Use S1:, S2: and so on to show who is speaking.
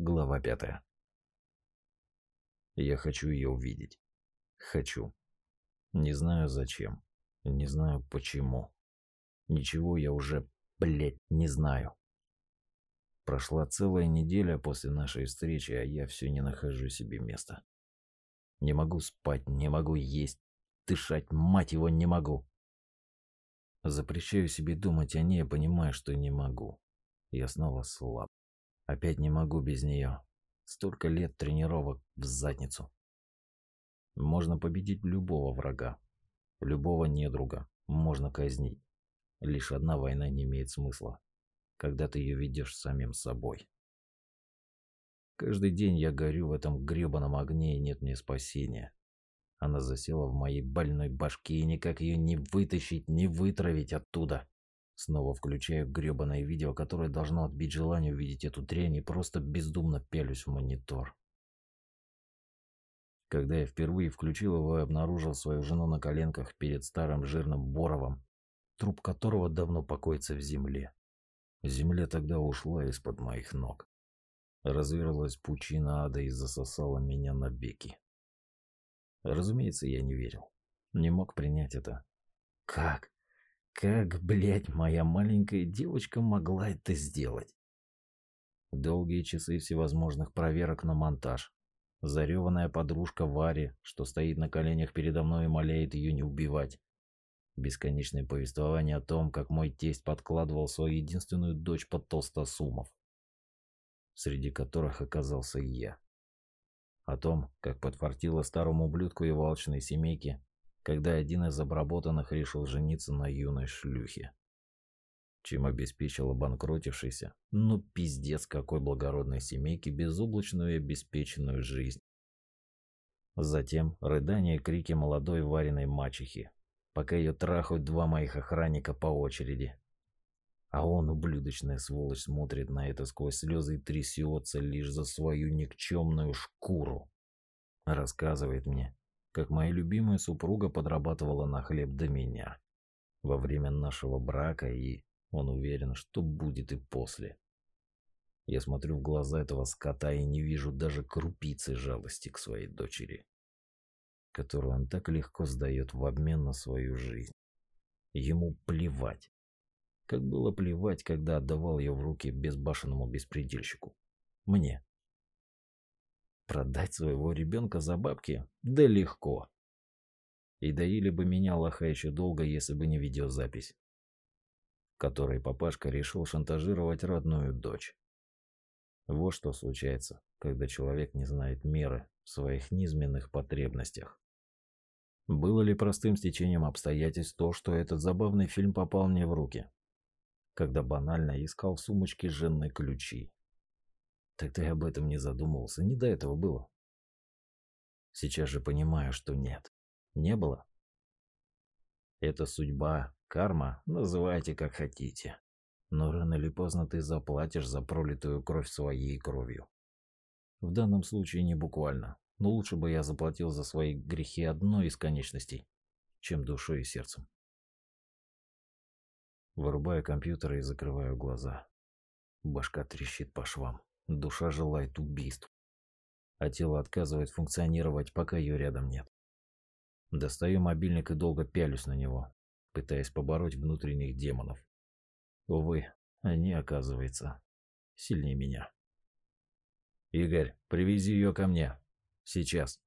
S1: Глава пятая. Я хочу ее увидеть. Хочу. Не знаю зачем. Не знаю почему. Ничего я уже, блядь, не знаю. Прошла целая неделя после нашей встречи, а я все не нахожу себе места. Не могу спать, не могу есть, дышать, мать его, не могу. Запрещаю себе думать о ней, понимая, что не могу. Я снова слаб. Опять не могу без нее. Столько лет тренировок в задницу. Можно победить любого врага, любого недруга, можно казнить. Лишь одна война не имеет смысла, когда ты ее ведешь самим собой. Каждый день я горю в этом гребаном огне и нет мне спасения. Она засела в моей больной башке и никак ее не вытащить, не вытравить оттуда. Снова включаю грёбаное видео, которое должно отбить желание увидеть эту дрянь и просто бездумно пялюсь в монитор. Когда я впервые включил его и обнаружил свою жену на коленках перед старым жирным Боровым, труп которого давно покоится в земле. Земля тогда ушла из-под моих ног. Разверлась пучина ада и засосала меня на беки. Разумеется, я не верил. Не мог принять это. Как? Как, блядь, моя маленькая девочка могла это сделать? Долгие часы всевозможных проверок на монтаж. Зареванная подружка Вари, что стоит на коленях передо мной и моляет ее не убивать. Бесконечное повествование о том, как мой тесть подкладывал свою единственную дочь под толстосумов, среди которых оказался и я. О том, как подфартило старому ублюдку его алчной семейки, когда один из обработанных решил жениться на юной шлюхе. Чем обеспечил обанкротившийся, ну пиздец какой благородной семейке безоблачную и обеспеченную жизнь. Затем рыдания и крики молодой вареной мачехи, пока ее трахают два моих охранника по очереди. А он, ублюдочная сволочь, смотрит на это сквозь слезы и трясется лишь за свою никчемную шкуру. Рассказывает мне, как моя любимая супруга подрабатывала на хлеб до меня во время нашего брака, и он уверен, что будет и после. Я смотрю в глаза этого скота и не вижу даже крупицы жалости к своей дочери, которую он так легко сдает в обмен на свою жизнь. Ему плевать. Как было плевать, когда отдавал ее в руки безбашенному беспредельщику. Мне. Продать своего ребенка за бабки? Да легко. И доили бы меня лоха еще долго, если бы не видеозапись, которой папашка решил шантажировать родную дочь. Вот что случается, когда человек не знает меры в своих низменных потребностях. Было ли простым стечением обстоятельств то, что этот забавный фильм попал мне в руки, когда банально искал в сумочке женной ключи? Тогда я об этом не задумывался, не до этого было. Сейчас же понимаю, что нет. Не было. Это судьба, карма, называйте как хотите. Но рано или поздно ты заплатишь за пролитую кровь своей кровью. В данном случае не буквально, но лучше бы я заплатил за свои грехи одной из конечностей, чем душой и сердцем. Вырубаю компьютер и закрываю глаза. Башка трещит по швам. Душа желает убийств, а тело отказывает функционировать, пока ее рядом нет. Достаю мобильник и долго пялюсь на него, пытаясь побороть внутренних демонов. Увы, они, оказывается, сильнее меня. «Игорь, привези ее ко мне. Сейчас».